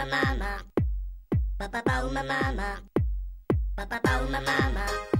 my mama. Ba ba ba my mama. Ba ba ba my mama.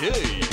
hey.